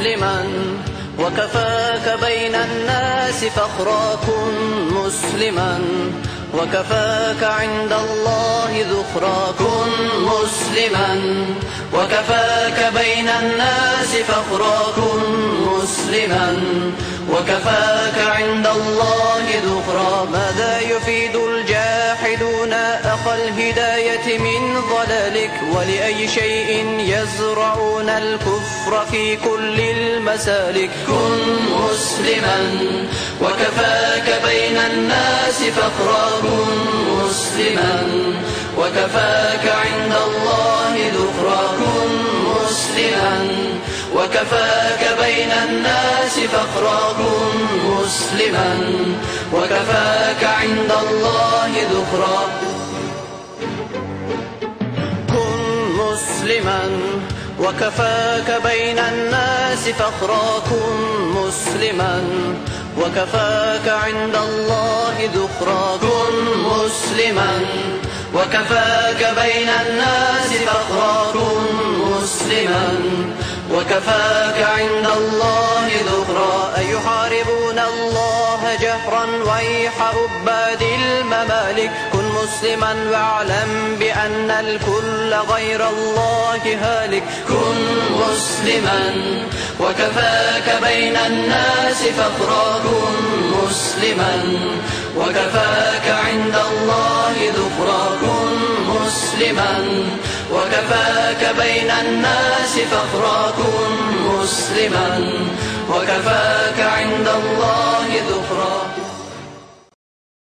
مسلما وكفاك بين الناس فخرا كن مسلما وكفاك عند الله ذخرا كن مسلما وكفاك بين الناس فخرا كن مسلما وكفاك عند الله ذخرا ماذا الهداية من ضلالك ولأي شيء يزرعون الكفر في كل المسالك. كن مسلما وكفاك بين الناس فخرا. كن مسلما وكفاك عند الله ذخرا. كن مسلما وكفاك بين الناس فخرا. كن مسلما وكفاك عند الله ذخرا. كن مسلما وكفاك بين الناس فخرا كن مسلما وكفاك عند الله ذخرا كن مسلما وكفاك بين الناس فخرا كن مسلما وكفاك عند الله ذخرا أن يحاربون الله جهرا ويح عباد الممالك. مسلما واعلم بأن الكل غير الله هالك. كن مسلما وكفاك بين الناس فخرا كن مسلما وكفاك عند الله ذخرا. كن مسلما وكفاك بين الناس فخرا كن مسلما وكفاك عند الله ذخرا.